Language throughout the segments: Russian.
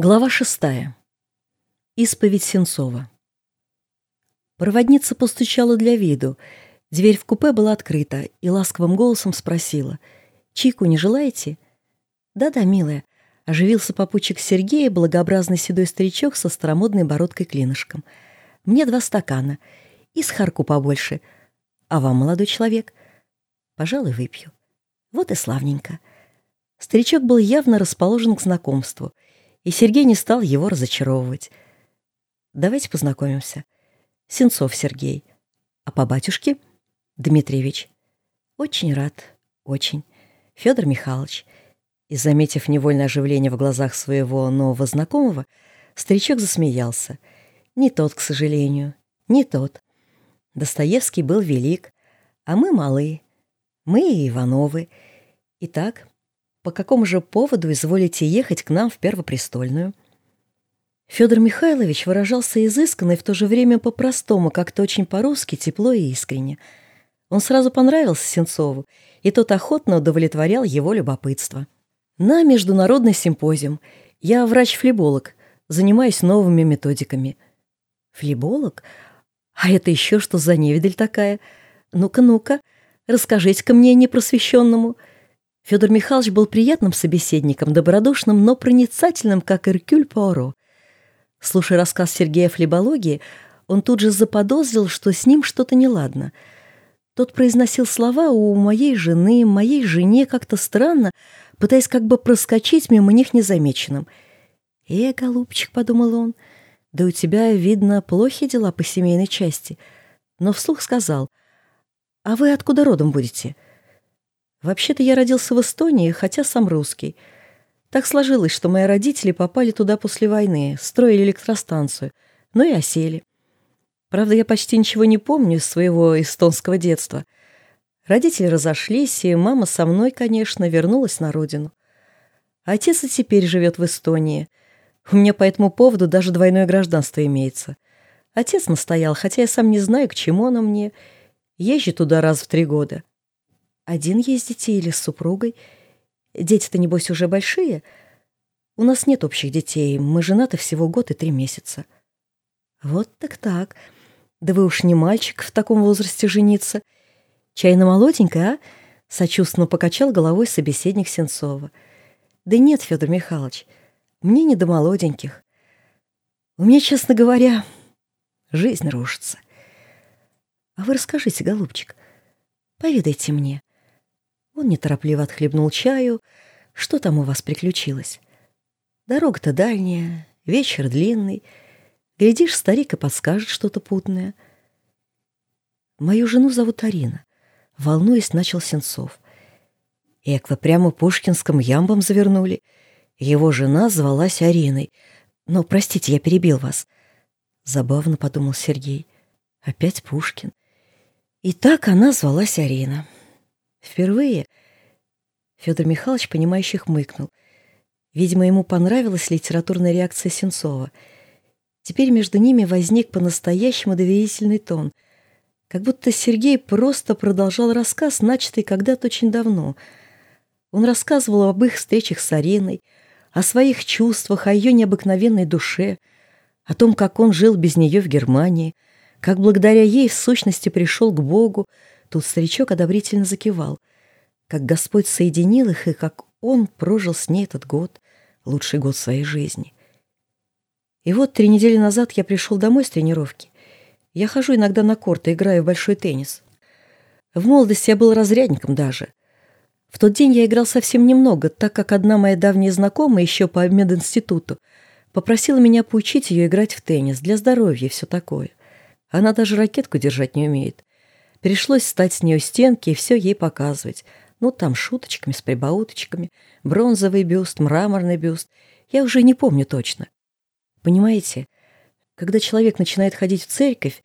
Глава шестая. Исповедь Сенцова. Проводница постучала для виду. Дверь в купе была открыта и ласковым голосом спросила. «Чайку не желаете?» «Да-да, милая», — оживился попутчик Сергея, благообразный седой старичок со старомодной бородкой-клинышком. «Мне два стакана. И сахарку побольше. А вам, молодой человек?» «Пожалуй, выпью». «Вот и славненько». Старичок был явно расположен к знакомству — и Сергей не стал его разочаровывать. «Давайте познакомимся. Сенцов Сергей. А по батюшке? Дмитриевич. Очень рад, очень. Федор Михайлович». И, заметив невольное оживление в глазах своего нового знакомого, старичок засмеялся. Не тот, к сожалению, не тот. Достоевский был велик, а мы малы. Мы и Ивановы. Итак, по какому же поводу изволите ехать к нам в Первопрестольную?» Федор Михайлович выражался изысканно и в то же время по-простому, как-то очень по-русски, тепло и искренне. Он сразу понравился Сенцову, и тот охотно удовлетворял его любопытство. «На международный симпозиум. Я врач-флеболог, занимаюсь новыми методиками». «Флеболог? А это еще что за невидаль такая? Ну-ка, ну-ка, расскажите-ка мне непросвещенному». Федор Михайлович был приятным собеседником, добродушным, но проницательным, как Эркюль Пуаро. Слушая рассказ Сергея флебологии, он тут же заподозрил, что с ним что-то неладно. Тот произносил слова у моей жены, моей жене как-то странно, пытаясь как бы проскочить мимо них незамеченным. «Э, голубчик», — подумал он, — «да у тебя, видно, плохие дела по семейной части». Но вслух сказал, «А вы откуда родом будете?» Вообще-то я родился в Эстонии, хотя сам русский. Так сложилось, что мои родители попали туда после войны, строили электростанцию, но и осели. Правда, я почти ничего не помню из своего эстонского детства. Родители разошлись, и мама со мной, конечно, вернулась на родину. Отец и теперь живет в Эстонии. У меня по этому поводу даже двойное гражданство имеется. Отец настоял, хотя я сам не знаю, к чему оно мне. Езжу туда раз в три года. Один ездите или с супругой? Дети-то, небось, уже большие? У нас нет общих детей, мы женаты всего год и три месяца. Вот так-так. Да вы уж не мальчик в таком возрасте жениться. Чайно молоденькая, а? Сочувственно покачал головой собеседник Сенцова. Да нет, Федор Михайлович, мне не до молоденьких. У меня, честно говоря, жизнь рушится. А вы расскажите, голубчик, поведайте мне, он неторопливо отхлебнул чаю. Что там у вас приключилось? Дорога-то дальняя, вечер длинный. Глядишь, старик и подскажет что-то путное. Мою жену зовут Арина. Волнуясь, начал Сенцов. Эк, вы прямо пушкинским ямбом завернули. Его жена звалась Ариной. Но, простите, я перебил вас. Забавно подумал Сергей. Опять Пушкин. И так она звалась Арина. Впервые Федор Михайлович, понимающий, хмыкнул. Видимо, ему понравилась литературная реакция Сенцова. Теперь между ними возник по-настоящему доверительный тон. Как будто Сергей просто продолжал рассказ, начатый когда-то очень давно. Он рассказывал об их встречах с Ариной, о своих чувствах, о ее необыкновенной душе, о том, как он жил без нее в Германии, как благодаря ей в сущности пришел к Богу, Тут старичок одобрительно закивал. Как Господь соединил их, и как он прожил с ней этот год, лучший год своей жизни. И вот три недели назад я пришел домой с тренировки. Я хожу иногда на корт и играю в большой теннис. В молодости я был разрядником даже. В тот день я играл совсем немного, так как одна моя давняя знакомая еще по мединституту попросила меня поучить ее играть в теннис для здоровья и все такое. Она даже ракетку держать не умеет. Пришлось встать с нее стенки и все ей показывать. Ну, там шуточками, с прибауточками. Бронзовый бюст, мраморный бюст. Я уже не помню точно. Понимаете, когда человек начинает ходить в церковь,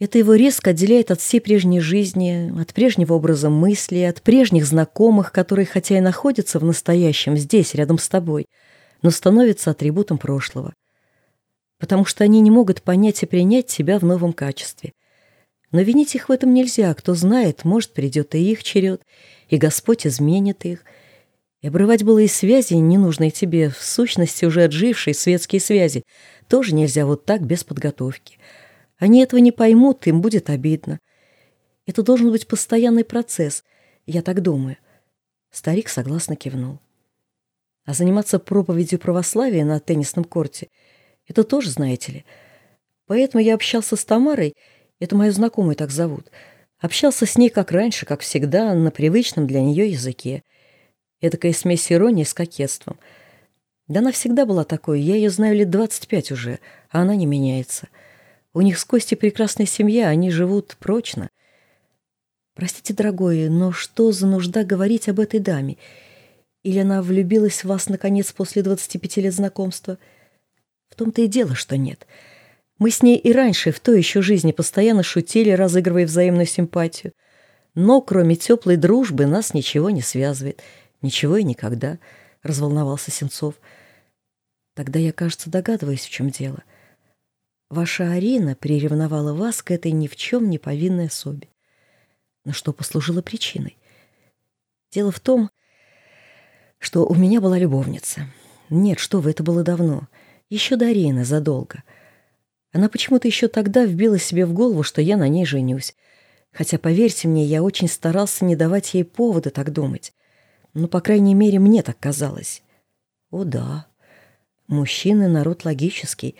это его резко отделяет от всей прежней жизни, от прежнего образа мысли, от прежних знакомых, которые хотя и находятся в настоящем, здесь, рядом с тобой, но становятся атрибутом прошлого. Потому что они не могут понять и принять себя в новом качестве. Но винить их в этом нельзя. Кто знает, может, придет и их черед, и Господь изменит их. И обрывать было и связи, ненужные тебе, в сущности уже отжившие светские связи, тоже нельзя вот так, без подготовки. Они этого не поймут, им будет обидно. Это должен быть постоянный процесс, я так думаю. Старик согласно кивнул. А заниматься проповедью православия на теннисном корте — это тоже, знаете ли. Поэтому я общался с Тамарой, это мою знакомую так зовут, общался с ней как раньше, как всегда, на привычном для нее языке. Эдакая смесь иронии с кокетством. Да она всегда была такой, я ее знаю лет 25 уже, а она не меняется. У них с Костей прекрасная семья, они живут прочно. Простите, дорогой, но что за нужда говорить об этой даме? Или она влюбилась в вас, наконец, после 25 лет знакомства? В том-то и дело, что нет. Мы с ней и раньше, в той еще жизни, постоянно шутили, разыгрывая взаимную симпатию. Но кроме теплой дружбы нас ничего не связывает. Ничего и никогда, — разволновался Сенцов. Тогда я, кажется, догадываюсь, в чем дело. Ваша Арина приревновала вас к этой ни в чем не повинной особе. Но что послужило причиной? Дело в том, что у меня была любовница. Нет, что вы, это было давно. Еще до Арены, задолго. Она почему-то еще тогда вбила себе в голову, что я на ней женюсь. Хотя, поверьте мне, я очень старался не давать ей повода так думать. Ну, по крайней мере, мне так казалось. О да, мужчины — народ логический,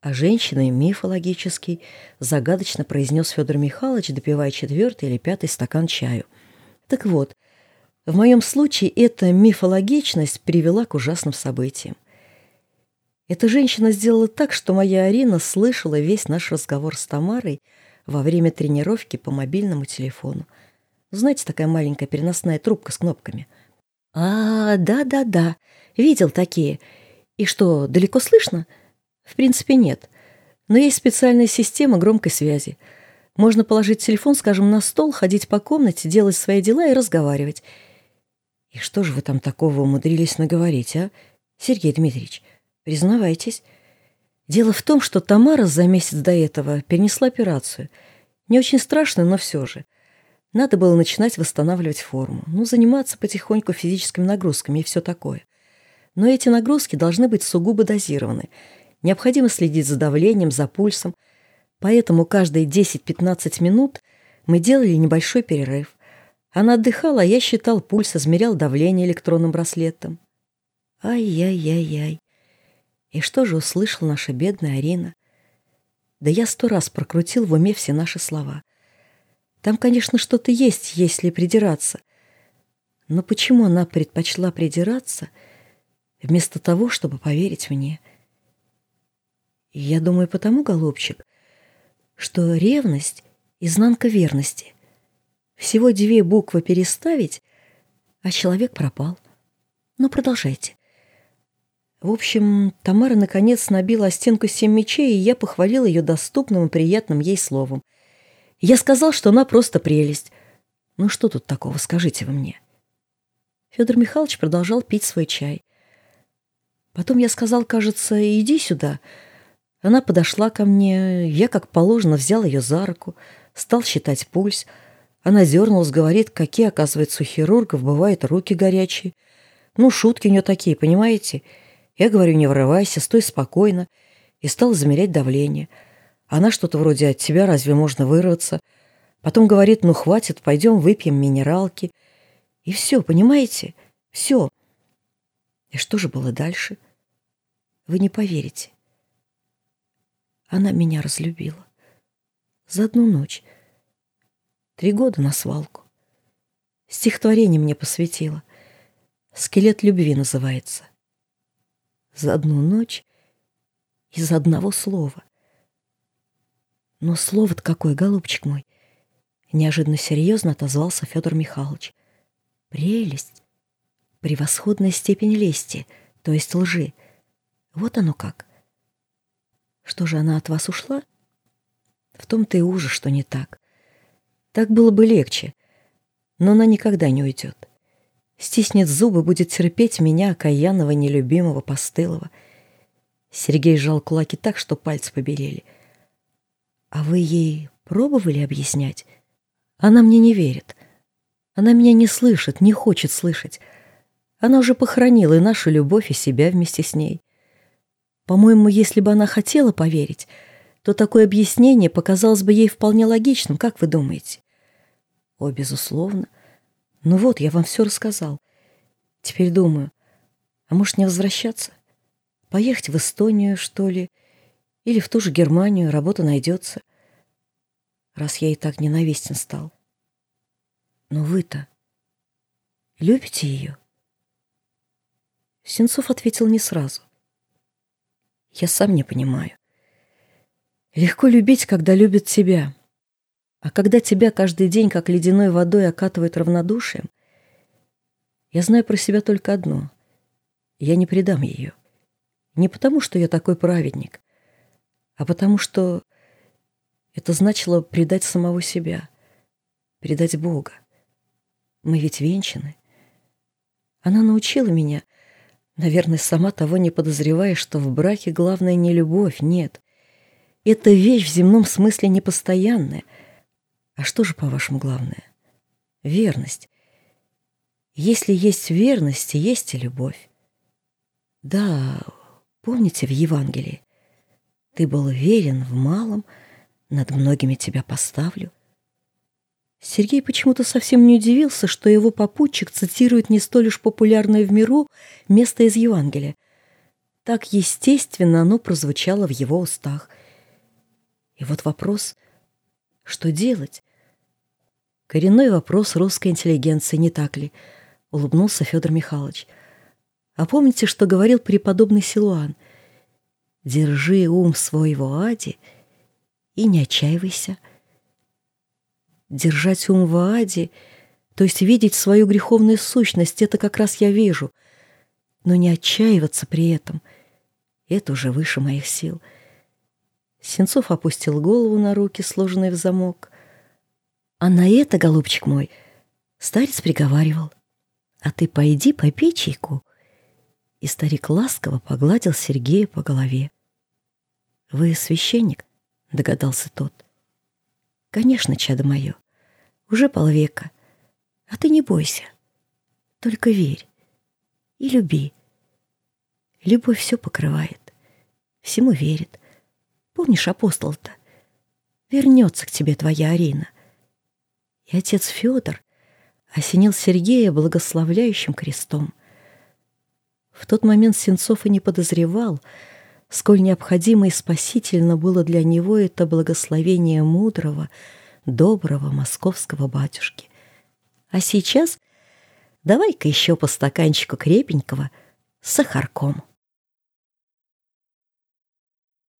а женщины — мифологический, загадочно произнес Федор Михайлович, допивая четвертый или пятый стакан чаю. Так вот, в моем случае эта мифологичность привела к ужасным событиям. Эта женщина сделала так, что моя Арина слышала весь наш разговор с Тамарой во время тренировки по мобильному телефону. Знаете, такая маленькая переносная трубка с кнопками. А, да-да-да, видел такие. И что, далеко слышно? В принципе, нет. Но есть специальная система громкой связи. Можно положить телефон, скажем, на стол, ходить по комнате, делать свои дела и разговаривать. И что же вы там такого умудрились наговорить, а, Сергей Дмитриевич? Признавайтесь. Дело в том, что Тамара за месяц до этого перенесла операцию. Не очень страшно, но все же. Надо было начинать восстанавливать форму, ну, заниматься потихоньку физическими нагрузками и все такое. Но эти нагрузки должны быть сугубо дозированы. Необходимо следить за давлением, за пульсом. Поэтому каждые 10-15 минут мы делали небольшой перерыв. Она отдыхала, а я считал пульс, измерял давление электронным браслетом. Ай-яй-яй-яй. И что же услышала наша бедная Арина? Да я сто раз прокрутил в уме все наши слова. Там, конечно, что-то есть, если придираться. Но почему она предпочла придираться вместо того, чтобы поверить мне? Я думаю, потому, голубчик, что ревность — изнанка верности — всего две буквы переставить, а человек пропал. Ну, продолжайте. В общем, Тамара наконец набила стенку семь мечей, и я похвалил ее доступным и приятным ей словом. Я сказал, что она просто прелесть. Ну что тут такого, скажите вы мне? Федор Михайлович продолжал пить свой чай. Потом я сказал, кажется, иди сюда. Она подошла ко мне, я, как положено, взял ее за руку, стал считать пульс — она зернулась, говорит, какие, оказывается, у хирургов бывают руки горячие. Ну, шутки у нее такие, понимаете? Я говорю, не врывайся, стой спокойно. И стал замерять давление. Она что-то вроде от тебя разве можно вырваться? Потом говорит, ну хватит, пойдем выпьем минералки. И все, понимаете? Все. И что же было дальше? Вы не поверите. Она меня разлюбила. За одну ночь. Три года на свалку. Стихотворение мне посвятила. «Скелет любви» называется. За одну ночь из одного слова. Но слово-то какое, голубчик мой! Неожиданно серьезно отозвался Федор Михайлович. Прелесть, превосходная степень лести, то есть лжи. Вот оно как. Что же она от вас ушла? В том-то и ужас, что не так. Так было бы легче. Но она никогда не уйдет. Стиснет зубы, будет терпеть меня, окаянного, нелюбимого, постылого. Сергей сжал кулаки так, что пальцы побелели. А вы ей пробовали объяснять? Она мне не верит. Она меня не слышит, не хочет слышать. Она уже похоронила и нашу любовь, и себя вместе с ней. По-моему, если бы она хотела поверить, то такое объяснение показалось бы ей вполне логичным, как вы думаете? О, безусловно. Ну вот, я вам все рассказал. Теперь думаю, а может не возвращаться? Поехать в Эстонию, что ли? Или в ту же Германию, работа найдется. Раз я и так ненавистен стал. Но вы-то любите ее? Сенцов ответил не сразу. Я сам не понимаю. Легко любить, когда любят тебя. А когда тебя каждый день как ледяной водой окатывает равнодушием, я знаю про себя только одно. Я не предам ее. Не потому, что я такой праведник, а потому что это значило предать самого себя, предать Бога. Мы ведь венчаны. Она научила меня, наверное, сама того не подозревая, что в браке главное не любовь, нет. Это вещь в земном смысле непостоянная. А что же, по-вашему, главное? Верность. Если есть верность, есть и любовь. Да, помните в Евангелии? Ты был верен в малом, над многими тебя поставлю. Сергей почему-то совсем не удивился, что его попутчик цитирует не столь уж популярное в миру место из Евангелия. Так естественно оно прозвучало в его устах — и вот вопрос, что делать? Коренной вопрос русской интеллигенции, не так ли? Улыбнулся Федор Михайлович. А помните, что говорил преподобный Силуан? Держи ум свой в Аде и не отчаивайся. Держать ум в Аде, то есть видеть свою греховную сущность, это как раз я вижу. Но не отчаиваться при этом, это уже выше моих сил — Сенцов опустил голову на руки, сложенные в замок. А на это, голубчик мой, старец приговаривал. А ты пойди попей чайку. И старик ласково погладил Сергея по голове. Вы священник? Догадался тот. Конечно, чадо мое. Уже полвека. А ты не бойся. Только верь и люби. Любовь все покрывает, всему верит. Помнишь апостол-то? Вернется к тебе твоя Арина. И отец Федор осенил Сергея благословляющим крестом. В тот момент Сенцов и не подозревал, сколь необходимо и спасительно было для него это благословение мудрого, доброго московского батюшки. А сейчас давай-ка еще по стаканчику крепенького с сахарком.